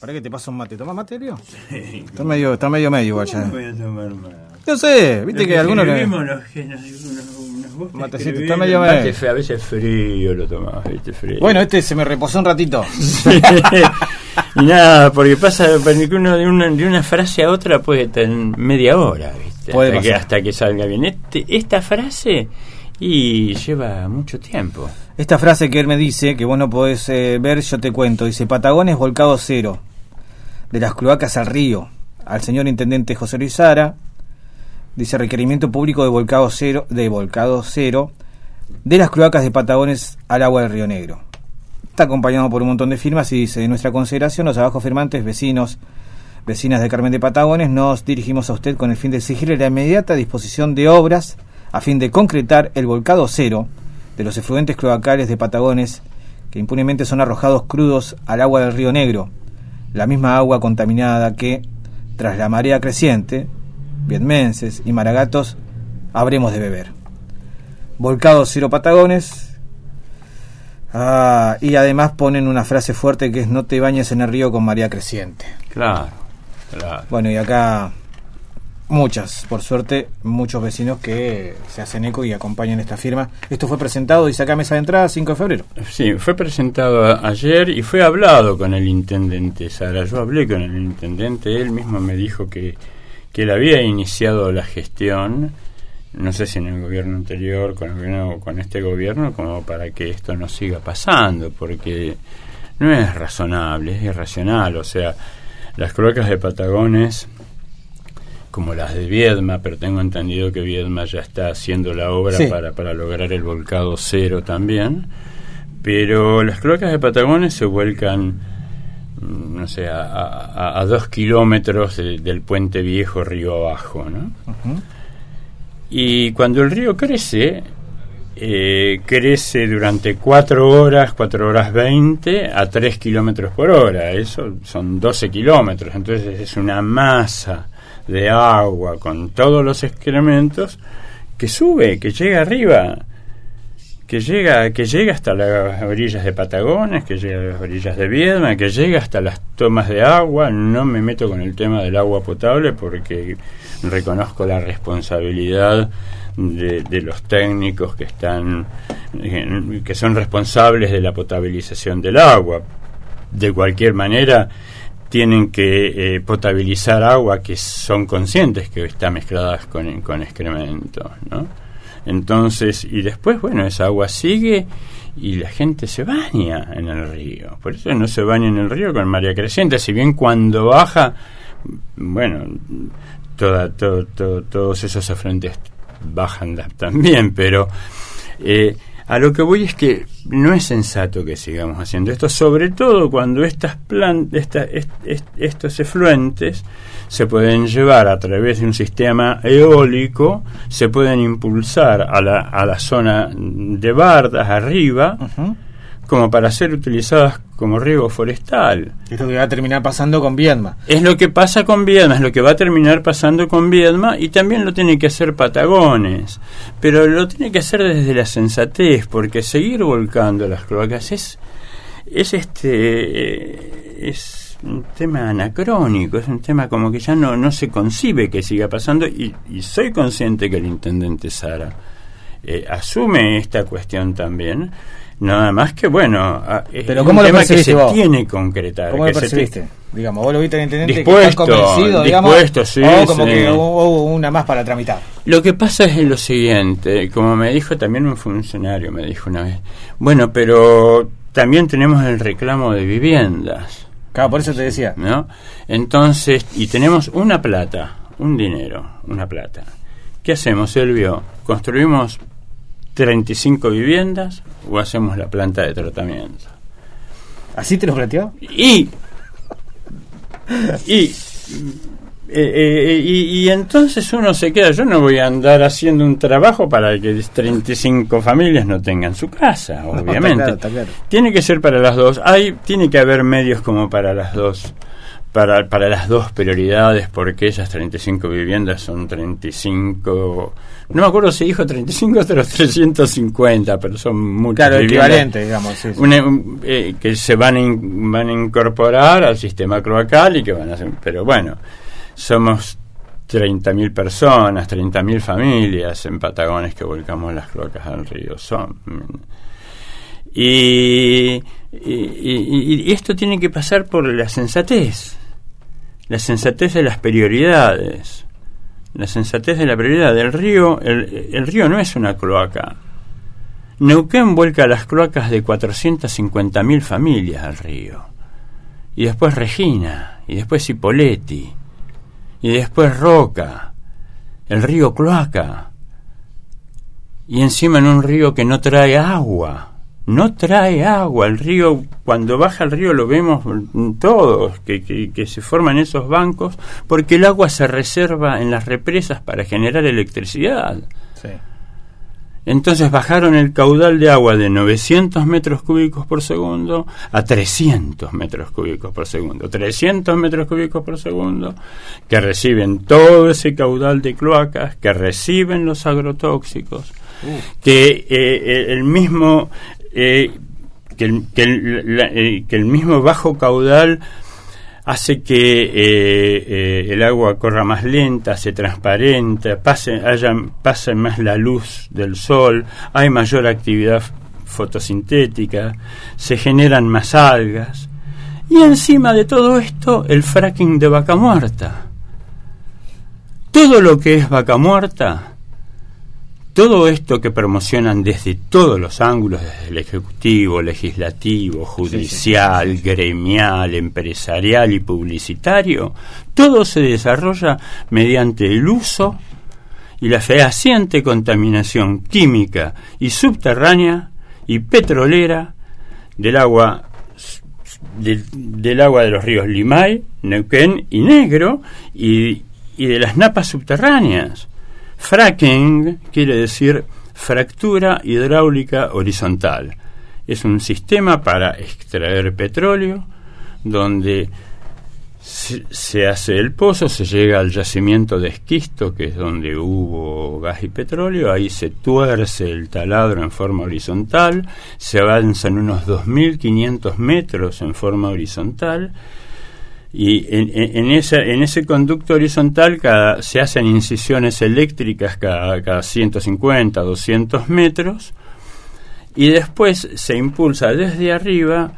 ¿Para qué te pasa un mate? ¿Toma mate, Leo? Sí. Está medio, está medio medio, ¿Cómo guacha. voy a tomar más? No sé, viste que, algunos... que- los que nos- unos- unos vos que Matecito, escribís, está medio medio. A veces frío lo tomás, viste, frío. Bueno, este se me reposó un ratito. y nada, porque pasa porque uno de una, de una frase a otra puede tener media hora, ¿viste? Puede hasta, que, hasta que salga bien. Este, esta frase y lleva mucho tiempo. Esta frase que él me dice, que vos no podés eh, ver, yo te cuento. Dice, Patagones volcado cero. De las cloacas al río. Al señor intendente José Luis Sara. Dice, requerimiento público de volcado cero, de volcado cero. De las cloacas de Patagones al agua del Río Negro. Está acompañado por un montón de firmas y dice, de nuestra consideración, los abajo firmantes, vecinos, vecinas de Carmen de Patagones, nos dirigimos a usted con el fin de exigirle la inmediata disposición de obras a fin de concretar el volcado cero de los efluentes cloacales de Patagones que impunemente son arrojados crudos al agua del río Negro, la misma agua contaminada que, tras la marea creciente, vietmenses y maragatos, habremos de beber. Volcado cero Patagones. Ah, y además ponen una frase fuerte que es no te bañes en el río con marea creciente. Claro, claro. Bueno, y acá muchas, por suerte, muchos vecinos que se hacen eco y acompañan esta firma. Esto fue presentado, dice acá mesa de entrada, 5 de febrero. Sí, fue presentado ayer y fue hablado con el intendente Sara. Yo hablé con el intendente, él mismo me dijo que, que él había iniciado la gestión, no sé si en el gobierno anterior, con, el gobierno, con este gobierno, como para que esto no siga pasando, porque no es razonable, es irracional. O sea, las cloacas de Patagones como las de Viedma, pero tengo entendido que Viedma ya está haciendo la obra Sí. para, para lograr el volcado cero también. Pero las cloacas de Patagones se vuelcan, mm, no sé, a, a- a dos kilómetros de- del puente viejo río abajo, ¿no? Y cuando el río crece, eh, crece durante cuatro horas, cuatro horas veinte, a tres kilómetros por hora. Eso son 12 kilómetros. Entonces es una masa de agua con todos los excrementos que sube, que llega arriba, que llega, que llega hasta las orillas de Patagones, que llega a las orillas de Viedma, que llega hasta las tomas de agua. No me meto con el tema del agua potable porque reconozco la responsabilidad de, de los técnicos que están que son responsables de la potabilización del agua. De cualquier manera, tienen que eh, potabilizar agua que son conscientes que está mezclada con, con excrementos, ¿no? Entonces, y después, bueno, esa agua sigue y la gente se baña en el río. Por eso no se baña en el río con María Creciente, si bien cuando baja, bueno, toda, todo, todo- todos esos afluentes bajan también, pero eh, a lo que voy es que no es sensato que sigamos haciendo esto, sobre todo cuando estas plan esta- est- est- estos efluentes se pueden llevar a través de un sistema eólico, se pueden impulsar a la, a la zona de bardas arriba. Como para ser utilizadas como riego forestal. Es lo que va a terminar pasando con Viedma. Es lo que pasa con Viedma, es lo que va a terminar pasando con Viedma y también lo tiene que hacer Patagones, pero lo tiene que hacer desde la sensatez, porque seguir volcando las cloacas es es este eh, es un tema anacrónico, es un tema como que ya no no se concibe que siga pasando y, y soy consciente que el intendente Sara eh, asume esta cuestión también. Nada más que bueno, es Pero un ¿cómo lo tema que se vos? tiene que concretar. ¿Cómo que lo se percibiste? Digamos, vos lo viste al intendente que Dispuesto, está convencido, digamos, dispuesto, sí, o como sí. que hubo, hubo una más para tramitar. Lo que pasa es lo siguiente, como me dijo también un funcionario, me dijo una vez, bueno, pero también tenemos el reclamo de viviendas, Claro, por eso te decía. ¿no? Entonces, y tenemos una plata, un dinero, una plata. ¿Qué hacemos, Elvio? ¿Construimos 35 viviendas o hacemos la planta de tratamiento? ¿Así te lo planteó? Y. Y. eh, eh, y, y entonces uno se queda, yo no voy a andar haciendo un trabajo para que 35 familias no tengan su casa, No, obviamente. está claro, está claro. Tiene que ser para las dos, hay, tiene que haber medios como para las dos para, para las dos prioridades, porque esas 35 viviendas son 35, no me acuerdo si dijo 35 o 350, pero son muchas Claro, equivalente, digamos. sí, sí. una- un- eh, que se van a, in- van a incorporar al sistema cloacal y que van a hacer, pero bueno, somos 30.000 personas, 30.000 familias en Patagones que volcamos las cloacas al río. Son, y, y- y- y esto tiene que pasar por la sensatez, la sensatez de las prioridades, la sensatez de la prioridad del río. El, el río no es una cloaca. Neuquén vuelca las cloacas de 450.000 familias al río. Y después Regina, y después Hipoleti, y después Roca, el río cloaca. Y encima en un río que no trae agua. No trae agua. El río, cuando baja el río lo vemos todos, que, que, que se forman esos bancos, porque el agua se reserva en las represas para generar electricidad. Sí. Entonces bajaron el caudal de agua de 900 metros cúbicos por segundo a 300 metros cúbicos por segundo. 300 metros cúbicos por segundo que reciben todo ese caudal de cloacas, que reciben los agrotóxicos, que eh, el mismo... eh, que, el, eh, que el mismo bajo caudal hace que eh, el agua corra más lenta, se transparenta, pase, pase más la luz del sol, hay mayor actividad fotosintética, se generan más algas. Y encima de todo esto, el fracking de vaca muerta. Todo lo que es vaca muerta, todo esto que promocionan desde todos los ángulos, desde el ejecutivo, legislativo, judicial, gremial, empresarial y publicitario, todo se desarrolla mediante el uso y la fehaciente contaminación química y subterránea y petrolera del agua del, del agua de los ríos Limay, Neuquén y Negro y, y de las napas subterráneas. Fracking quiere decir fractura hidráulica horizontal. Es un sistema para extraer petróleo donde se, hace el pozo, se llega al yacimiento de esquisto, que es donde hubo gas y petróleo, ahí se tuerce el taladro en forma horizontal, se avanzan unos 2.500 metros en forma horizontal, y en, en, en ese conducto horizontal cada, se hacen incisiones eléctricas cada, cada 150, 200 metros, y después se impulsa desde arriba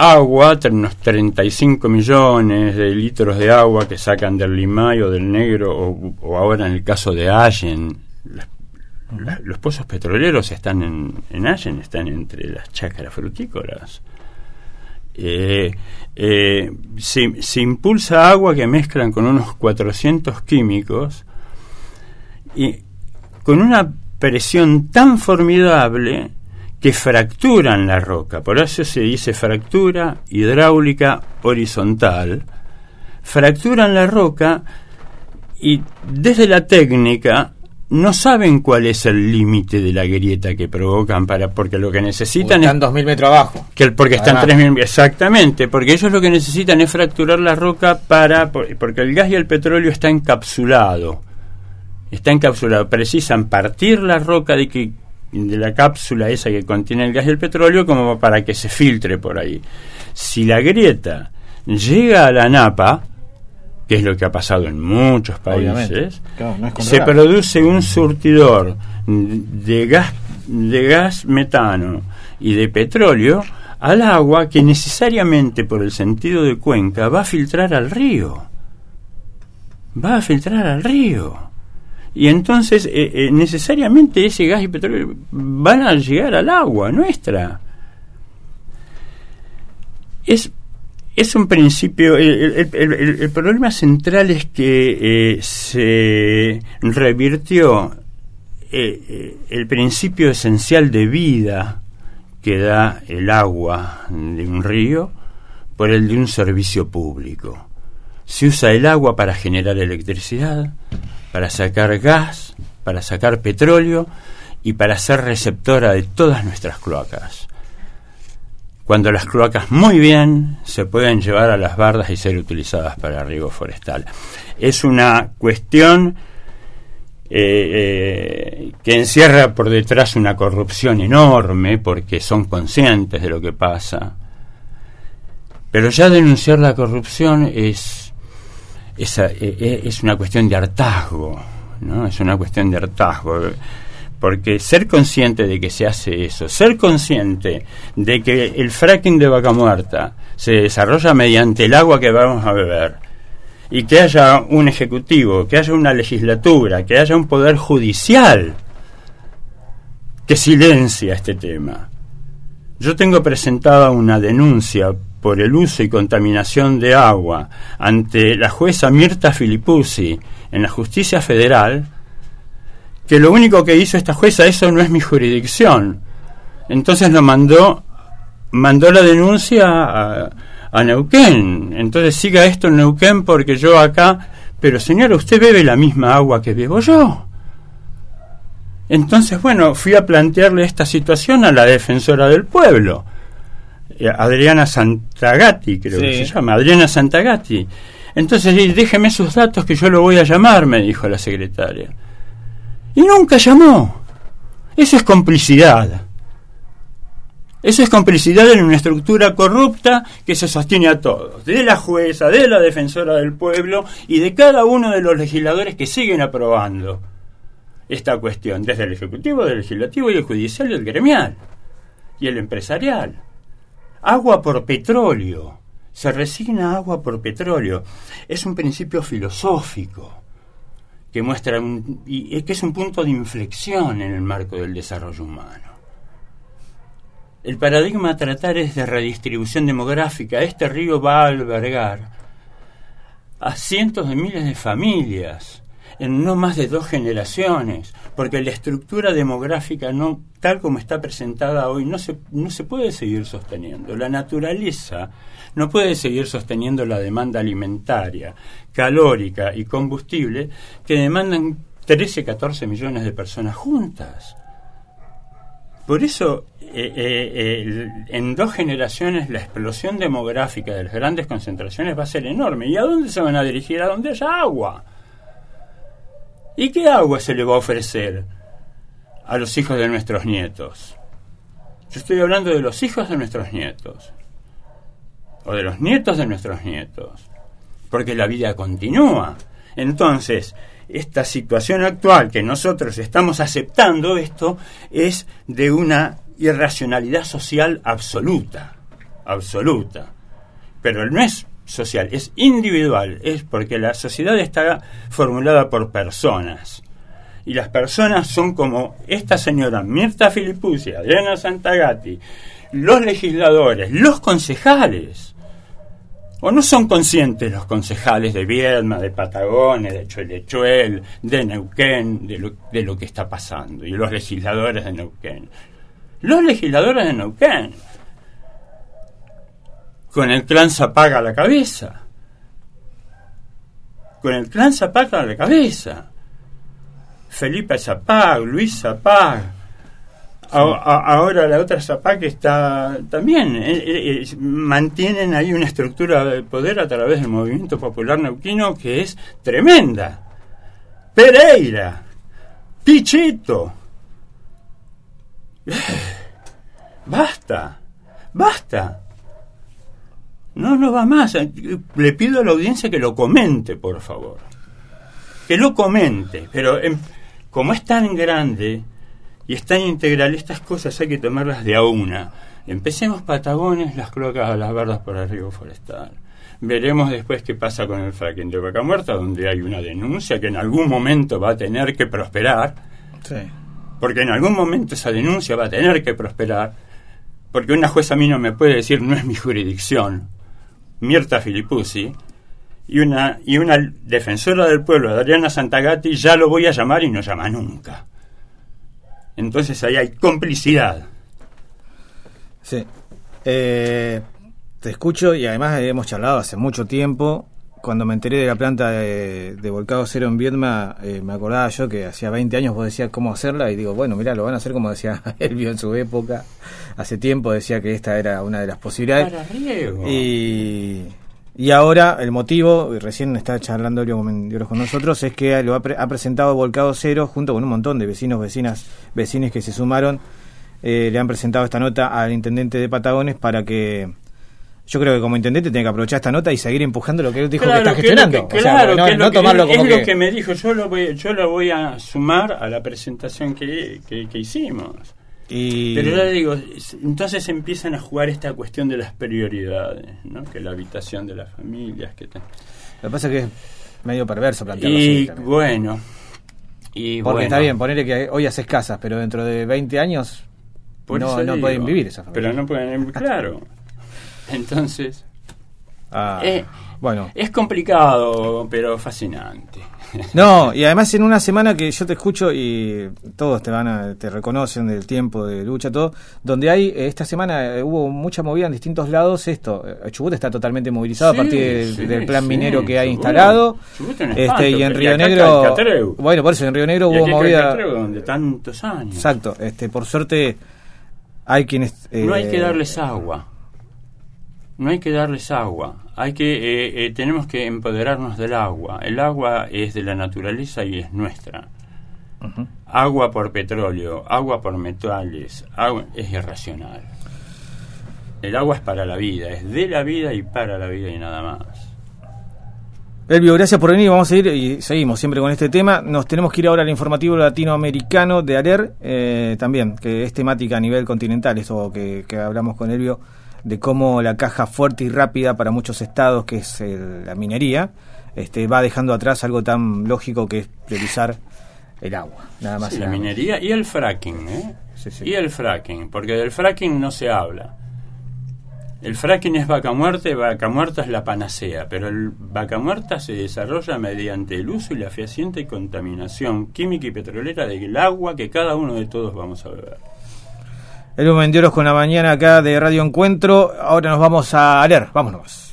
agua, unos 35 millones de litros de agua que sacan del Limay o del Negro, o, ahora en el caso de Allen. Los, pozos petroleros están en, en Allen, están entre las chácaras frutícolas. Eh, eh, se, se, impulsa agua que mezclan con unos 400 químicos y con una presión tan formidable que fracturan la roca. Por eso se dice fractura hidráulica horizontal. Fracturan la roca y desde la técnica no saben cuál es el límite de la grieta que provocan para porque lo que necesitan están dos mil metros abajo. Que porque están tres mil exactamente porque ellos lo que necesitan es fracturar la roca para porque el gas y el petróleo está encapsulado. Está encapsulado. Precisan partir la roca de que de la cápsula esa que contiene el gas y el petróleo como para que se filtre por ahí. Si la grieta llega a la napa que es lo que ha pasado en muchos países, claro, no es se produce un surtidor de gas, de gas metano y de petróleo al agua que necesariamente por el sentido de cuenca va a filtrar al río. Va a filtrar al río. Y entonces eh, eh, necesariamente ese gas y petróleo van a llegar al agua nuestra. Es es un principio, el, problema central es que eh, se revirtió eh, el principio esencial de vida que da el agua de un río por el de un servicio público. Se usa el agua para generar electricidad, para sacar gas, para sacar petróleo y para ser receptora de todas nuestras cloacas cuando las cloacas muy bien se pueden llevar a las bardas y ser utilizadas para riego forestal. Es una cuestión eh, eh, que encierra por detrás una corrupción enorme porque son conscientes de lo que pasa. Pero ya denunciar la corrupción es, es, eh, es una cuestión de hartazgo, ¿no? Es una cuestión de hartazgo. Porque ser consciente de que se hace eso, ser consciente de que el fracking de vaca muerta se desarrolla mediante el agua que vamos a beber, y que haya un ejecutivo, que haya una legislatura, que haya un poder judicial que silencia este tema. Yo tengo presentada una denuncia por el uso y contaminación de agua ante la jueza Mirta Filipuzzi en la justicia federal, que lo único que hizo esta jueza, eso no es mi jurisdicción. Entonces lo mandó, mandó la denuncia a, a Neuquén. Entonces siga esto en Neuquén porque yo acá, pero señora, usted bebe la misma agua que bebo yo. Entonces, bueno, fui a plantearle esta situación a la defensora del pueblo, eh, Adriana Santagati, creo que se llama, Adriana Santagati. Entonces, déjeme sus datos que yo lo voy a llamar, me dijo la secretaria. Y nunca llamó. Eso es complicidad. Eso es complicidad en una estructura corrupta que se sostiene a todos, de la jueza, de la defensora del pueblo y de cada uno de los legisladores que siguen aprobando esta cuestión, desde el Ejecutivo, del Legislativo y el Judicial y el Gremial y el Empresarial. Agua por petróleo. Se resigna agua por petróleo. Es un principio filosófico que muestra y que es un punto de inflexión en el marco del desarrollo humano. El paradigma a tratar es de redistribución demográfica. Este río va a albergar a cientos de miles de familias en no más de dos generaciones, porque la estructura demográfica no tal como está presentada hoy no se no se puede seguir sosteniendo. La naturaleza no puede seguir sosteniendo la demanda alimentaria, calórica y combustible que demandan 13, 14 millones de personas juntas. Por eso, eh, eh, en dos generaciones la explosión demográfica de las grandes concentraciones va a ser enorme. ¿Y a dónde se van a dirigir? A donde haya agua. ¿Y qué agua se le va a ofrecer a los hijos de nuestros nietos? Yo estoy hablando de los hijos de nuestros nietos. O de los nietos de nuestros nietos. Porque la vida continúa. Entonces, esta situación actual que nosotros estamos aceptando esto es de una irracionalidad social absoluta, absoluta. Pero no es social, es individual, es porque la sociedad está formulada por personas. Y las personas son como esta señora Mirta Filipuzzi, Adriana Santagati, los legisladores, los concejales ¿O no son conscientes los concejales de Viedma, de Patagones, de Chuelechuel, de Neuquén, de lo, de lo que está pasando? Y los legisladores de Neuquén. Los legisladores de Neuquén. Con el clan Zapaga la cabeza. Con el clan Zapaga la cabeza. Felipe Zapag, Luis Zapag, ahora la otra que está también, eh, eh, eh, mantienen ahí una estructura de poder a través del movimiento popular neuquino que es tremenda. Pereira, Pichito. Basta, basta. No, no va más. Le pido a la audiencia que lo comente, por favor. Que lo comente. Pero como es tan grande, y es tan integral, estas cosas hay que tomarlas de a una. Empecemos Patagones, las cloacas a las verdas por el río forestal. Veremos después qué pasa con el fracking de Vaca Muerta, donde hay una denuncia que en algún momento va a tener que prosperar. Porque en algún momento esa denuncia va a tener que prosperar. Porque una jueza a mí no me puede decir no es mi jurisdicción. Mirta Filipuzzi. Y una, y una defensora del pueblo, Adriana Santagati, ya lo voy a llamar y no llama nunca. Entonces ahí hay complicidad. Sí. Eh, te escucho y además hemos charlado hace mucho tiempo, cuando me enteré de la planta de, Volcado Cero en Viedma, eh, me acordaba yo que hacía 20 años vos decías cómo hacerla y digo, bueno, mira, lo van a hacer como decía Elvio en su época. Hace tiempo decía que esta era una de las posibilidades. Y, y ahora el motivo, y recién está charlando Elvio con nosotros, es que lo ha, presentado Volcado Cero junto con un montón de vecinos, vecinas, vecinos que se sumaron. Eh, le han presentado esta nota al intendente de Patagones para que yo creo que como intendente tiene que aprovechar esta nota y seguir empujando lo que él dijo que está gestionando. claro, no, es tomarlo como es lo que me dijo, yo lo voy, yo lo voy a sumar a la presentación que, que, hicimos. Y... Pero ya digo, entonces empiezan a jugar esta cuestión de las prioridades, ¿no? que la habitación de las familias. que Lo que pasa es que es medio perverso plantearlo y, Bueno, y Porque está bien, ponerle que hoy haces casas, pero dentro de 20 años no, no pueden vivir esas familias. Pero no pueden, claro. Entonces, ah, eh, bueno. es complicado, pero fascinante. No, y además en una semana que yo te escucho y todos te van a, te reconocen del tiempo de lucha, todo, donde hay, eh, esta semana eh, hubo mucha movida en distintos lados, esto, Chubut está totalmente movilizado a partir del, plan minero que hay instalado, este, y en Río Negro, bueno, por eso en Río Negro hubo movida... de tantos años. Exacto, este, por suerte hay quienes... no hay que darles agua no hay que darles agua, hay que eh, eh, tenemos que empoderarnos del agua. El agua es de la naturaleza y es nuestra. Agua por petróleo, agua por metales, agua, es irracional. El agua es para la vida, es de la vida y para la vida y nada más. Elvio, gracias por venir. Vamos a ir y seguimos siempre con este tema. Nos tenemos que ir ahora al informativo latinoamericano de ALER, eh, también, que es temática a nivel continental, eso que, que hablamos con Elvio de cómo la caja fuerte y rápida para muchos estados, que es la minería, este, va dejando atrás algo tan lógico que es priorizar el agua. Nada más. la minería y el fracking, ¿eh? Y el fracking, porque del fracking no se habla. El fracking es vaca muerta y vaca muerta es la panacea, pero el vaca muerta se desarrolla mediante el uso y la fehaciente contaminación química y petrolera del agua que cada uno de todos vamos a beber. El Mendioros con la mañana acá de Radio Encuentro. Ahora nos vamos a leer. Vámonos.